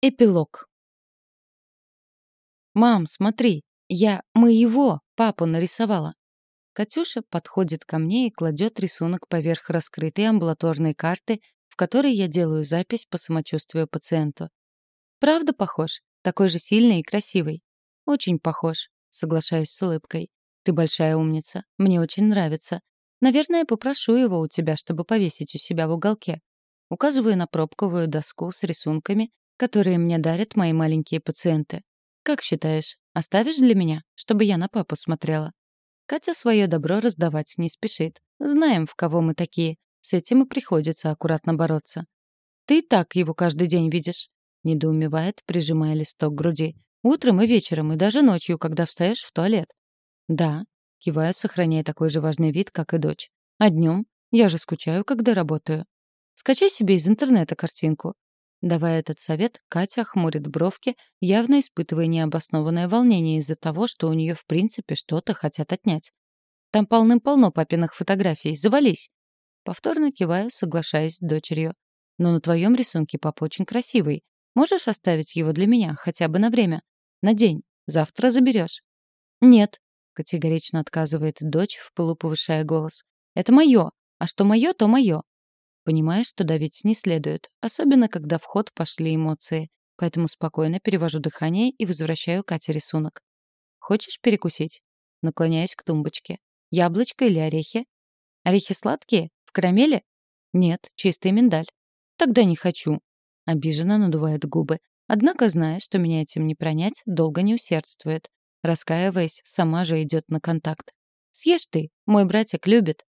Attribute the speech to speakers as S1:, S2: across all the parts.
S1: Эпилог. «Мам, смотри, я моего папу нарисовала». Катюша подходит ко мне и кладет рисунок поверх раскрытой амбулаторной карты, в которой я делаю запись по самочувствию пациенту. «Правда похож? Такой же сильный и красивый». «Очень похож», — соглашаюсь с улыбкой. «Ты большая умница. Мне очень нравится. Наверное, попрошу его у тебя, чтобы повесить у себя в уголке». Указываю на пробковую доску с рисунками, которые мне дарят мои маленькие пациенты. Как считаешь, оставишь для меня, чтобы я на папу смотрела? Катя свое добро раздавать не спешит. Знаем, в кого мы такие. С этим и приходится аккуратно бороться. Ты и так его каждый день видишь, недоумевает, прижимая листок к груди. Утром и вечером, и даже ночью, когда встаешь в туалет. Да, киваю, сохраняя такой же важный вид, как и дочь. А днем? Я же скучаю, когда работаю. Скачай себе из интернета картинку. Давая этот совет, Катя хмурит бровки, явно испытывая необоснованное волнение из-за того, что у нее в принципе что-то хотят отнять. «Там полным-полно папиных фотографий. Завались!» Повторно киваю, соглашаясь с дочерью. «Но на твоем рисунке папа очень красивый. Можешь оставить его для меня, хотя бы на время? На день. Завтра заберешь». «Нет», — категорично отказывает дочь, в впылу повышая голос. «Это мое. А что мое, то мое. Понимая, что давить не следует, особенно когда в ход пошли эмоции. Поэтому спокойно перевожу дыхание и возвращаю Кате рисунок. «Хочешь перекусить?» Наклоняюсь к тумбочке. «Яблочко или орехи?» «Орехи сладкие? В карамели?» «Нет, чистый миндаль». «Тогда не хочу». Обиженно надувает губы. Однако, зная, что меня этим не пронять, долго не усердствует. Раскаиваясь, сама же идет на контакт. «Съешь ты, мой братик любит».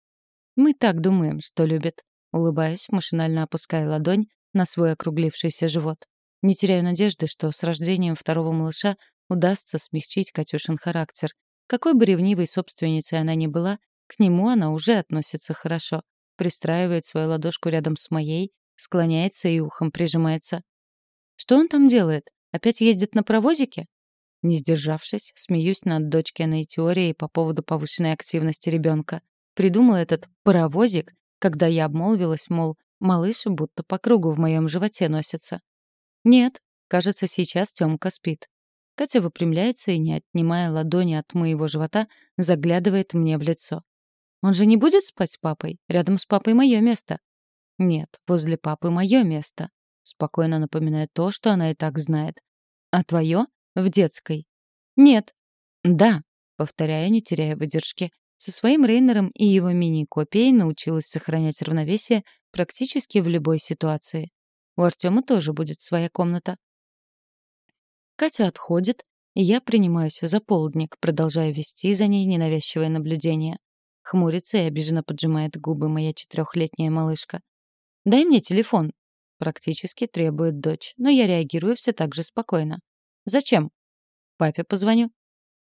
S1: Мы так думаем, что любит. Улыбаюсь, машинально опуская ладонь на свой округлившийся живот. Не теряю надежды, что с рождением второго малыша удастся смягчить Катюшин характер. Какой бы ревнивой собственницей она ни была, к нему она уже относится хорошо. Пристраивает свою ладошку рядом с моей, склоняется и ухом прижимается. Что он там делает? Опять ездит на паровозике? Не сдержавшись, смеюсь над дочкиной теорией по поводу повышенной активности ребенка. Придумал этот паровозик когда я обмолвилась, мол, малыш будто по кругу в моем животе носится. Нет, кажется, сейчас Тёмка спит. Катя выпрямляется и, не отнимая ладони от моего живота, заглядывает мне в лицо. Он же не будет спать с папой? Рядом с папой мое место. Нет, возле папы мое место. Спокойно напоминаю то, что она и так знает. А твое? В детской. Нет. Да, повторяю, не теряя выдержки. Со своим Рейнером и его мини-копией научилась сохранять равновесие практически в любой ситуации. У Артема тоже будет своя комната. Катя отходит, и я принимаюсь за полдник, продолжая вести за ней ненавязчивое наблюдение. Хмурится и обиженно поджимает губы моя четырехлетняя малышка. «Дай мне телефон», — практически требует дочь, но я реагирую все так же спокойно. «Зачем?» «Папе позвоню».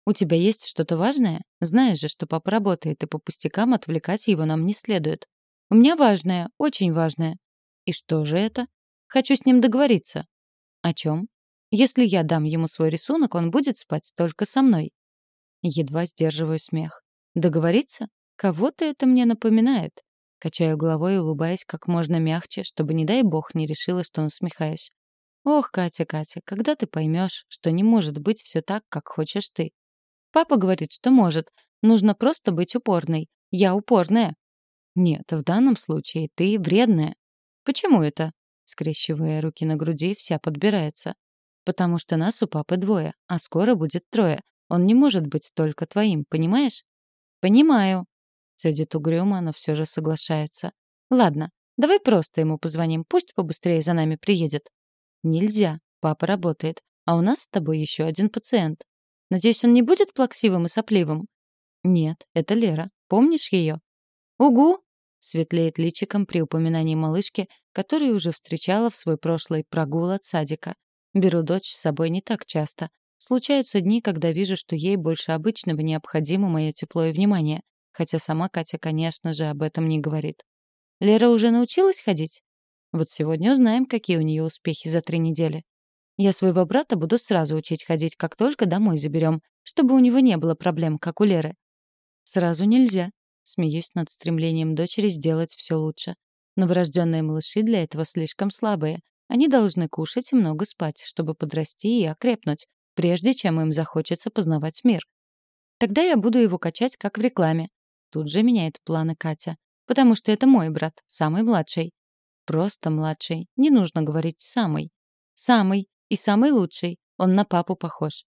S1: У тебя есть что-то важное? Знаешь же, что папа работает, и по пустякам отвлекать его нам не следует. У меня важное, очень важное. И что же это? Хочу с ним договориться. О чем? Если я дам ему свой рисунок, он будет спать только со мной. Едва сдерживаю смех. Договориться? Кого-то это мне напоминает. Качаю головой и улыбаясь как можно мягче, чтобы, не дай бог, не решила, что насмехаюсь. Ох, Катя, Катя, когда ты поймешь, что не может быть все так, как хочешь ты? Папа говорит, что может. Нужно просто быть упорной. Я упорная. Нет, в данном случае ты вредная. Почему это? Скрещивая руки на груди, вся подбирается. Потому что нас у папы двое, а скоро будет трое. Он не может быть только твоим, понимаешь? Понимаю. Цедит угрюмо, но все же соглашается. Ладно, давай просто ему позвоним, пусть побыстрее за нами приедет. Нельзя, папа работает, а у нас с тобой еще один пациент. Надеюсь, он не будет плаксивым и сопливым? Нет, это Лера. Помнишь ее? Угу! Светлеет личиком при упоминании малышки, которую уже встречала в свой прошлый прогул от садика. Беру дочь с собой не так часто. Случаются дни, когда вижу, что ей больше обычного необходимо мое тепло и внимание. Хотя сама Катя, конечно же, об этом не говорит. Лера уже научилась ходить? Вот сегодня узнаем, какие у нее успехи за три недели. Я своего брата буду сразу учить ходить, как только домой заберем, чтобы у него не было проблем, как у Леры. Сразу нельзя. Смеюсь над стремлением дочери сделать все лучше. Новорожденные малыши для этого слишком слабые. Они должны кушать и много спать, чтобы подрасти и окрепнуть, прежде чем им захочется познавать мир. Тогда я буду его качать, как в рекламе. Тут же меняет планы Катя. Потому что это мой брат, самый младший. Просто младший. Не нужно говорить «самый». Самый. И самый лучший. Он на папу похож.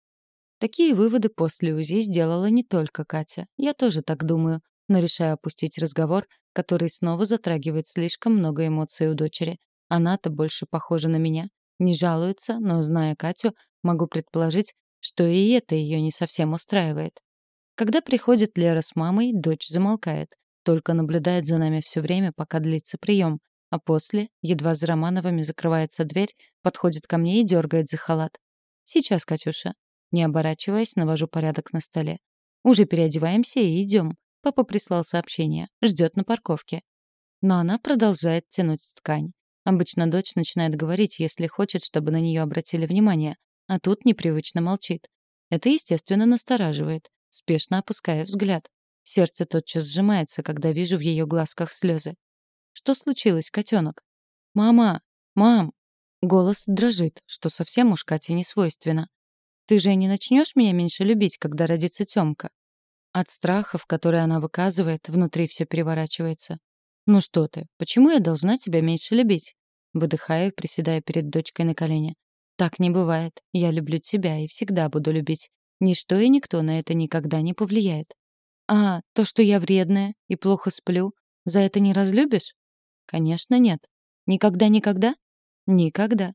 S1: Такие выводы после УЗИ сделала не только Катя. Я тоже так думаю, но решаю опустить разговор, который снова затрагивает слишком много эмоций у дочери. Она-то больше похожа на меня. Не жалуется, но, зная Катю, могу предположить, что и это ее не совсем устраивает. Когда приходит Лера с мамой, дочь замолкает, только наблюдает за нами все время, пока длится прием, а после, едва за Романовыми закрывается дверь, подходит ко мне и дергает за халат. «Сейчас, Катюша». Не оборачиваясь, навожу порядок на столе. «Уже переодеваемся и идем. Папа прислал сообщение. Ждет на парковке». Но она продолжает тянуть ткань. Обычно дочь начинает говорить, если хочет, чтобы на нее обратили внимание, а тут непривычно молчит. Это, естественно, настораживает, спешно опуская взгляд. Сердце тотчас сжимается, когда вижу в ее глазках слезы. Что случилось, котенок? «Мама! Мам!» Голос дрожит, что совсем уж Кате не свойственно. «Ты же не начнешь меня меньше любить, когда родится Тёмка?» От страхов, которые она выказывает, внутри все переворачивается. «Ну что ты, почему я должна тебя меньше любить?» Выдыхаю, приседая перед дочкой на колени. «Так не бывает. Я люблю тебя и всегда буду любить. Ничто и никто на это никогда не повлияет. А, то, что я вредная и плохо сплю, за это не разлюбишь? Конечно, нет. Никогда-никогда? Никогда.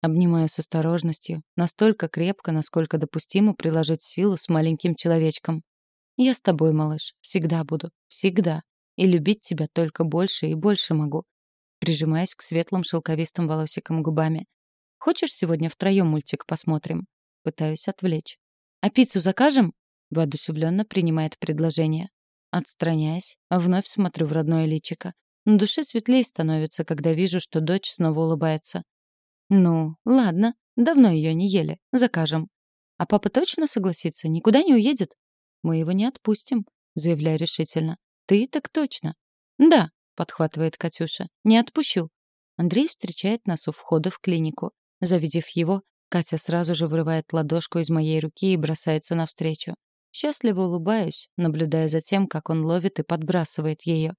S1: Обнимаю с осторожностью, настолько крепко, насколько допустимо приложить силу с маленьким человечком. Я с тобой, малыш, всегда буду, всегда. И любить тебя только больше и больше могу. Прижимаюсь к светлым шелковистым волосикам губами. Хочешь, сегодня втроем мультик посмотрим? Пытаюсь отвлечь. А пиццу закажем? Воодушевленно принимает предложение. Отстраняясь, вновь смотрю в родное личико. На душе светлее становится, когда вижу, что дочь снова улыбается. «Ну, ладно, давно ее не ели, закажем». «А папа точно согласится, никуда не уедет?» «Мы его не отпустим», — заявляю решительно. «Ты так точно». «Да», — подхватывает Катюша, — «не отпущу». Андрей встречает нас у входа в клинику. Завидев его, Катя сразу же вырывает ладошку из моей руки и бросается навстречу. Счастливо улыбаюсь, наблюдая за тем, как он ловит и подбрасывает ее.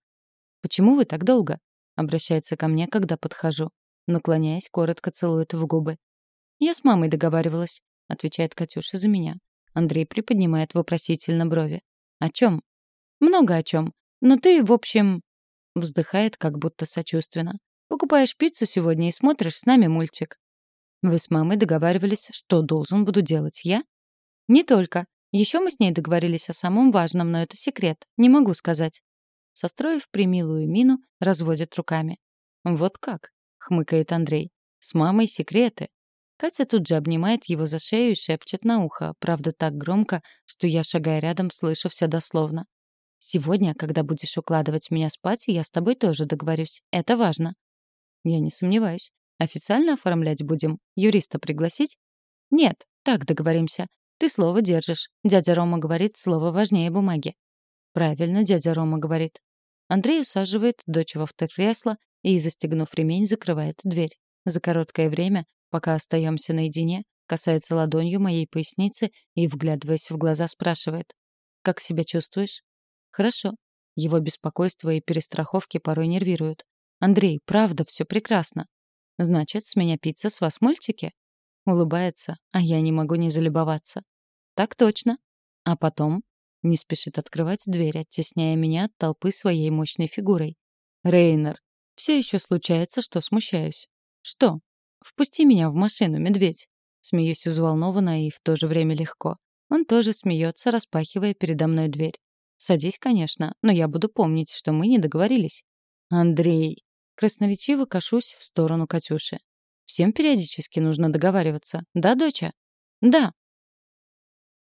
S1: «Почему вы так долго?» — обращается ко мне, когда подхожу. Наклоняясь, коротко целует в губы. «Я с мамой договаривалась», — отвечает Катюша за меня. Андрей приподнимает вопросительно брови. «О чем?» «Много о чем. Но ты, в общем...» Вздыхает, как будто сочувственно. «Покупаешь пиццу сегодня и смотришь с нами мультик». «Вы с мамой договаривались, что должен буду делать я?» «Не только. Еще мы с ней договорились о самом важном, но это секрет. Не могу сказать. Состроив примилую мину, разводит руками. «Вот как?» — хмыкает Андрей. «С мамой секреты». Катя тут же обнимает его за шею и шепчет на ухо, правда так громко, что я, шагая рядом, слышу все дословно. «Сегодня, когда будешь укладывать меня спать, я с тобой тоже договорюсь. Это важно». «Я не сомневаюсь. Официально оформлять будем? Юриста пригласить?» «Нет, так договоримся. Ты слово держишь. Дядя Рома говорит, слово важнее бумаги». «Правильно, дядя Рома говорит. Андрей усаживает дочь в автокресло и, застегнув ремень, закрывает дверь. За короткое время, пока остаемся наедине, касается ладонью моей поясницы и, вглядываясь в глаза, спрашивает. «Как себя чувствуешь?» «Хорошо». Его беспокойство и перестраховки порой нервируют. «Андрей, правда, все прекрасно». «Значит, с меня пицца, с вас мультики?» Улыбается, а я не могу не залюбоваться. «Так точно». А потом не спешит открывать дверь, оттесняя меня от толпы своей мощной фигурой. «Рейнер, все еще случается, что смущаюсь». «Что?» «Впусти меня в машину, медведь». Смеюсь взволнованно и в то же время легко. Он тоже смеется, распахивая передо мной дверь. «Садись, конечно, но я буду помнить, что мы не договорились». «Андрей!» Красноречиво кашусь в сторону Катюши. «Всем периодически нужно договариваться. Да, доча?» «Да»,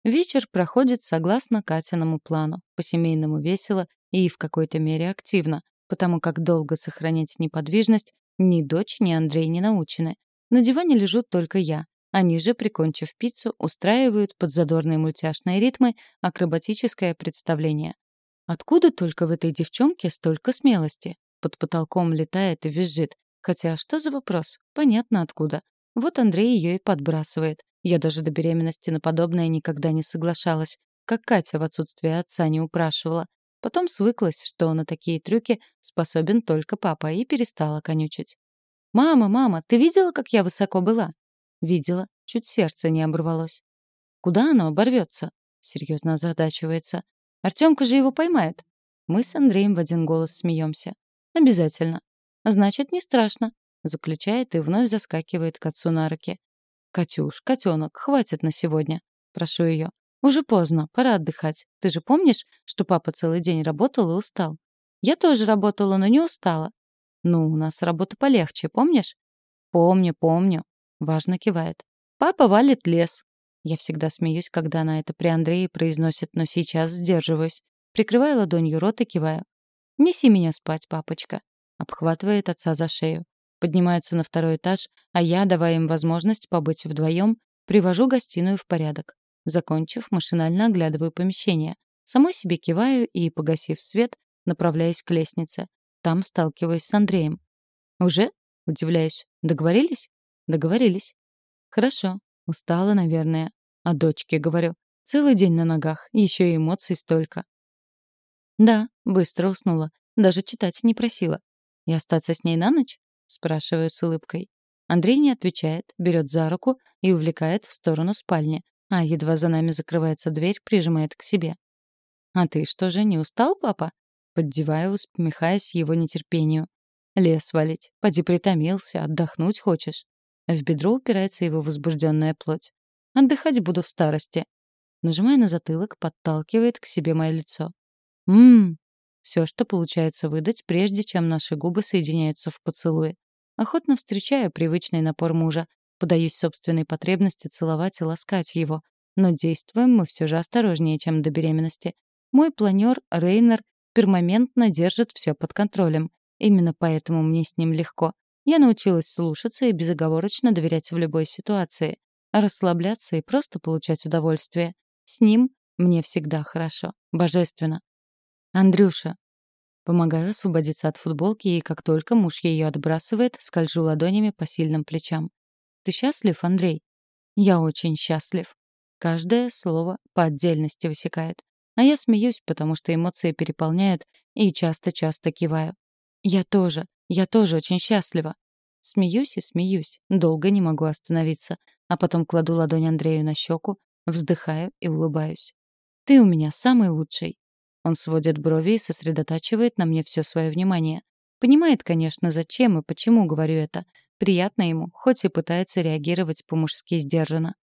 S1: Вечер проходит согласно Катиному плану, по-семейному весело и в какой-то мере активно, потому как долго сохранять неподвижность ни дочь, ни Андрей не научены. На диване лежу только я. Они же, прикончив пиццу, устраивают под задорные мультяшные ритмы акробатическое представление. Откуда только в этой девчонке столько смелости? Под потолком летает и визжит. Хотя что за вопрос? Понятно откуда. Вот Андрей ее и подбрасывает. Я даже до беременности на подобное никогда не соглашалась, как Катя в отсутствие отца не упрашивала. Потом свыклась, что на такие трюки способен только папа, и перестала конючить. «Мама, мама, ты видела, как я высоко была?» «Видела. Чуть сердце не оборвалось». «Куда оно оборвется?» — серьезно озадачивается. «Артемка же его поймает». Мы с Андреем в один голос смеемся. «Обязательно». «Значит, не страшно», — заключает и вновь заскакивает к отцу на руки. «Катюш, котенок, хватит на сегодня», — прошу ее. «Уже поздно, пора отдыхать. Ты же помнишь, что папа целый день работал и устал?» «Я тоже работала, но не устала». «Ну, у нас работа полегче, помнишь?» «Помню, помню», — важно кивает. «Папа валит лес». Я всегда смеюсь, когда она это при Андрее произносит, но сейчас сдерживаюсь. Прикрываю ладонью рот и киваю. «Неси меня спать, папочка», — обхватывает отца за шею поднимаются на второй этаж, а я, давая им возможность побыть вдвоем, привожу гостиную в порядок. Закончив, машинально оглядываю помещение. Самой себе киваю и, погасив свет, направляюсь к лестнице. Там сталкиваюсь с Андреем. «Уже?» — удивляюсь. «Договорились?» «Договорились». «Хорошо. Устала, наверное. О дочке говорю. Целый день на ногах, еще и эмоций столько». «Да, быстро уснула. Даже читать не просила. И остаться с ней на ночь? Спрашиваю с улыбкой. Андрей не отвечает, берет за руку и увлекает в сторону спальни, а едва за нами закрывается дверь, прижимает к себе. «А ты что же, не устал, папа?» Поддеваю, усмехаясь его нетерпению. «Лес валить. Поди притомился, отдохнуть хочешь?» В бедро упирается его возбужденная плоть. «Отдыхать буду в старости». Нажимая на затылок, подталкивает к себе мое лицо. «Ммм, все, что получается выдать, прежде чем наши губы соединяются в поцелуе. Охотно встречаю привычный напор мужа, подаюсь собственной потребности целовать и ласкать его. Но действуем мы все же осторожнее, чем до беременности. Мой планер Рейнер пермоментно держит все под контролем. Именно поэтому мне с ним легко. Я научилась слушаться и безоговорочно доверять в любой ситуации. Расслабляться и просто получать удовольствие. С ним мне всегда хорошо. Божественно. «Андрюша». Помогаю освободиться от футболки, и как только муж ее отбрасывает, скольжу ладонями по сильным плечам. «Ты счастлив, Андрей?» «Я очень счастлив». Каждое слово по отдельности высекает. А я смеюсь, потому что эмоции переполняют, и часто-часто киваю. «Я тоже, я тоже очень счастлива». Смеюсь и смеюсь, долго не могу остановиться, а потом кладу ладонь Андрею на щеку, вздыхаю и улыбаюсь. «Ты у меня самый лучший». Он сводит брови и сосредотачивает на мне все свое внимание. Понимает, конечно, зачем и почему говорю это. Приятно ему, хоть и пытается реагировать по-мужски сдержанно.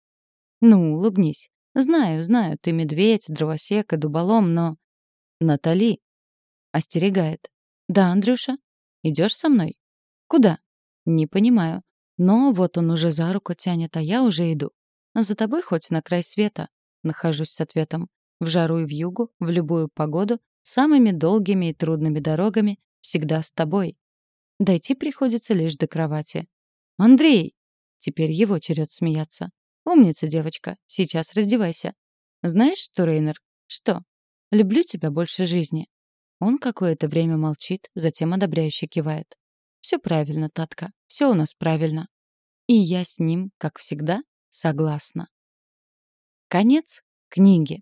S1: «Ну, улыбнись. Знаю, знаю, ты медведь, дровосек и дуболом, но...» «Натали!» Остерегает. «Да, Андрюша? Идешь со мной?» «Куда?» «Не понимаю. Но вот он уже за руку тянет, а я уже иду. За тобой хоть на край света?» Нахожусь с ответом. В жару и в югу, в любую погоду, самыми долгими и трудными дорогами, всегда с тобой. Дойти приходится лишь до кровати. «Андрей!» Теперь его черед смеяться. «Умница, девочка. Сейчас раздевайся». «Знаешь что, Рейнер?» «Что?» «Люблю тебя больше жизни». Он какое-то время молчит, затем одобряюще кивает. «Все правильно, Татка. Все у нас правильно». И я с ним, как всегда, согласна. Конец книги.